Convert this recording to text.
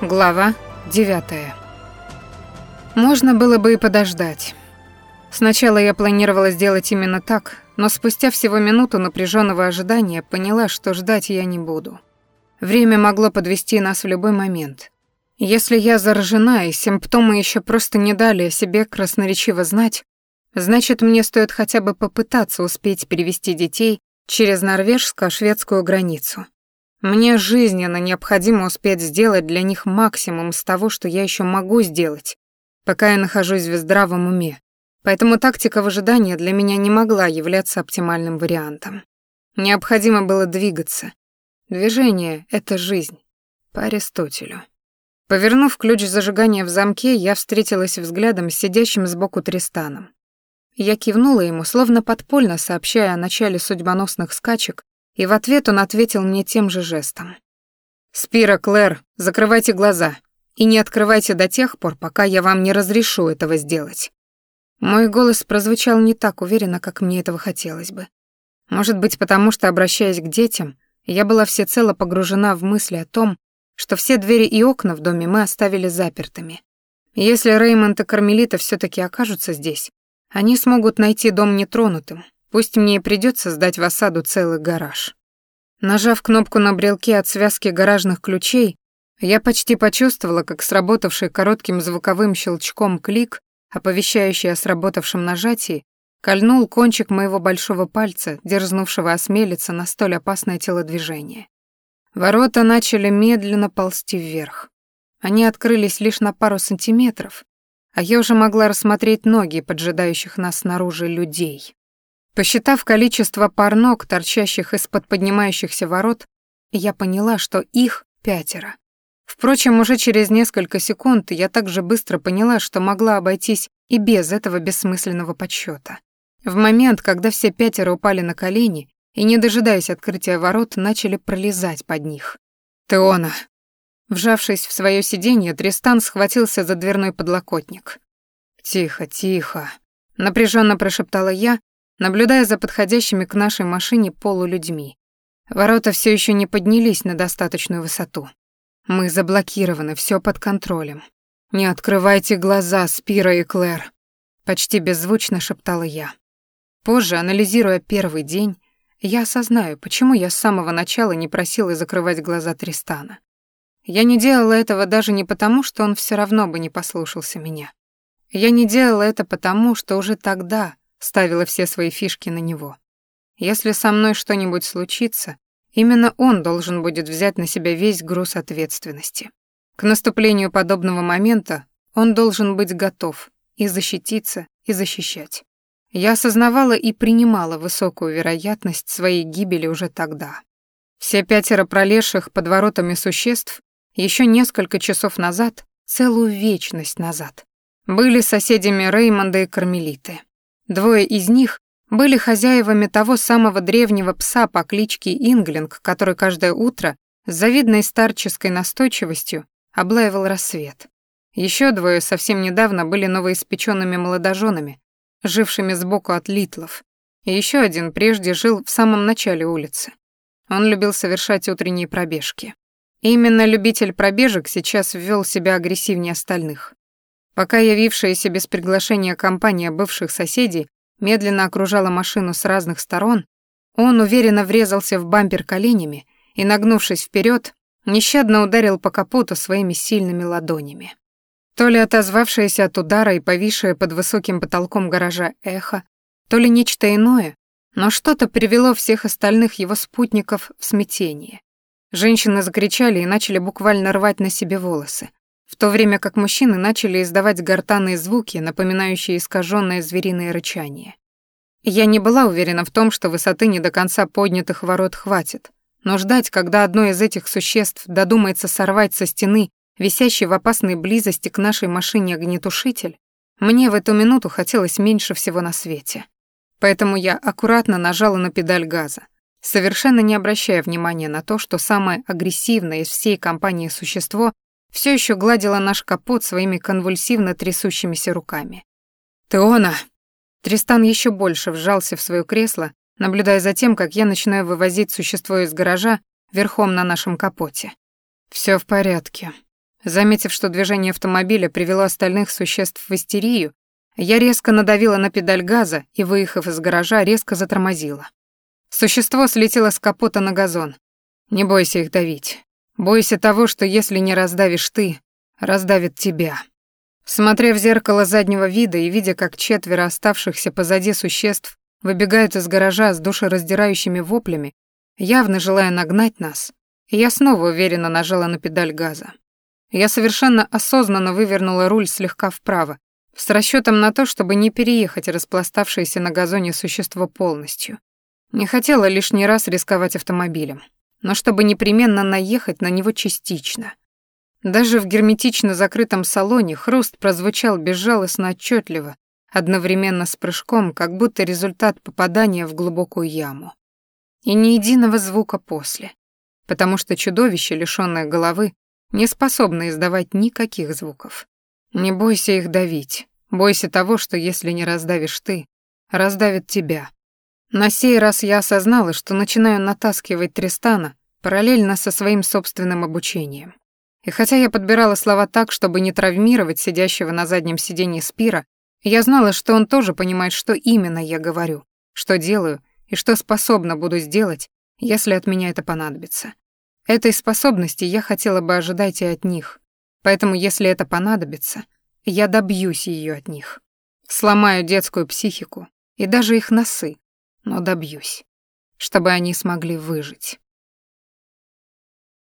Глава 9. Можно было бы и подождать. Сначала я планировала сделать именно так, но спустя всего минуту напряженного ожидания поняла, что ждать я не буду. Время могло подвести нас в любой момент. Если я заражена, и симптомы еще просто не дали о себе красноречиво знать, значит, мне стоит хотя бы попытаться успеть перевести детей через норвежско-шведскую границу. Мне жизненно необходимо успеть сделать для них максимум из того, что я еще могу сделать, пока я нахожусь в здравом уме. Поэтому тактика выжидания для меня не могла являться оптимальным вариантом. Необходимо было двигаться. Движение — это жизнь. По Аристотелю. Повернув ключ зажигания в замке, я встретилась взглядом с сидящим сбоку Тристаном. Я кивнула ему, словно подпольно сообщая о начале судьбоносных скачек, и в ответ он ответил мне тем же жестом. «Спира, Клэр, закрывайте глаза и не открывайте до тех пор, пока я вам не разрешу этого сделать». Мой голос прозвучал не так уверенно, как мне этого хотелось бы. Может быть, потому что, обращаясь к детям, я была всецело погружена в мысли о том, что все двери и окна в доме мы оставили запертыми. Если Реймонд и Кармелита все таки окажутся здесь, они смогут найти дом нетронутым, Пусть мне и придется сдать в осаду целый гараж. Нажав кнопку на брелке от связки гаражных ключей, я почти почувствовала, как сработавший коротким звуковым щелчком клик, оповещающий о сработавшем нажатии, кольнул кончик моего большого пальца, дерзнувшего осмелиться на столь опасное телодвижение. Ворота начали медленно ползти вверх. Они открылись лишь на пару сантиметров, а я уже могла рассмотреть ноги поджидающих нас снаружи людей. Посчитав количество пар ног, торчащих из-под поднимающихся ворот, я поняла, что их пятеро. Впрочем, уже через несколько секунд я также быстро поняла, что могла обойтись и без этого бессмысленного подсчета. В момент, когда все пятеро упали на колени и, не дожидаясь открытия ворот, начали пролезать под них. «Теона!» Вжавшись в свое сиденье, Тристан схватился за дверной подлокотник. «Тихо, тихо», — напряженно прошептала я, наблюдая за подходящими к нашей машине полулюдьми. Ворота все еще не поднялись на достаточную высоту. Мы заблокированы, все под контролем. Не открывайте глаза, Спира и Клэр, почти беззвучно шептала я. Позже, анализируя первый день, я осознаю, почему я с самого начала не просила закрывать глаза Тристана. Я не делала этого даже не потому, что он все равно бы не послушался меня. Я не делала это потому, что уже тогда, ставила все свои фишки на него. Если со мной что-нибудь случится, именно он должен будет взять на себя весь груз ответственности. К наступлению подобного момента он должен быть готов и защититься, и защищать. Я осознавала и принимала высокую вероятность своей гибели уже тогда. Все пятеро пролезших под воротами существ еще несколько часов назад, целую вечность назад, были соседями Реймонда и Кармелиты. Двое из них были хозяевами того самого древнего пса по кличке Инглинг, который каждое утро с завидной старческой настойчивостью облаивал рассвет. Еще двое совсем недавно были новоиспеченными молодоженами, жившими сбоку от Литлов. И еще один прежде жил в самом начале улицы. Он любил совершать утренние пробежки. Именно любитель пробежек сейчас ввел себя агрессивнее остальных. Пока явившаяся без приглашения компания бывших соседей медленно окружала машину с разных сторон, он уверенно врезался в бампер коленями и, нагнувшись вперед, нещадно ударил по капоту своими сильными ладонями. То ли отозвавшееся от удара и повисшее под высоким потолком гаража эхо, то ли нечто иное, но что-то привело всех остальных его спутников в смятение. Женщины закричали и начали буквально рвать на себе волосы в то время как мужчины начали издавать гортанные звуки, напоминающие искаженное звериное рычание. Я не была уверена в том, что высоты не до конца поднятых ворот хватит, но ждать, когда одно из этих существ додумается сорвать со стены, висящей в опасной близости к нашей машине огнетушитель, мне в эту минуту хотелось меньше всего на свете. Поэтому я аккуратно нажала на педаль газа, совершенно не обращая внимания на то, что самое агрессивное из всей компании существо все еще гладила наш капот своими конвульсивно трясущимися руками. «Теона!» Тристан еще больше вжался в свое кресло, наблюдая за тем, как я начинаю вывозить существо из гаража верхом на нашем капоте. Все в порядке», Заметив, что движение автомобиля привело остальных существ в истерию, я резко надавила на педаль газа и, выехав из гаража, резко затормозила. Существо слетело с капота на газон. Не бойся их давить. Бойся того, что если не раздавишь ты, раздавит тебя. Смотря в зеркало заднего вида и видя, как четверо оставшихся позади существ выбегают из гаража с душераздирающими воплями, явно желая нагнать нас, я снова уверенно нажала на педаль газа. Я совершенно осознанно вывернула руль слегка вправо, с расчетом на то, чтобы не переехать распластавшееся на газоне существо полностью. Не хотела лишний раз рисковать автомобилем, но чтобы непременно наехать на него частично. Даже в герметично закрытом салоне хруст прозвучал безжалостно отчетливо, одновременно с прыжком, как будто результат попадания в глубокую яму. И ни единого звука после, потому что чудовище, лишённое головы, не способна издавать никаких звуков. Не бойся их давить. Бойся того, что если не раздавишь ты, раздавит тебя. На сей раз я осознала, что начинаю натаскивать Тристана параллельно со своим собственным обучением. И хотя я подбирала слова так, чтобы не травмировать сидящего на заднем сиденье Спира, я знала, что он тоже понимает, что именно я говорю, что делаю и что способна буду сделать, если от меня это понадобится. Этой способности я хотела бы ожидать и от них. Поэтому, если это понадобится, я добьюсь ее от них. Сломаю детскую психику и даже их носы, но добьюсь, чтобы они смогли выжить.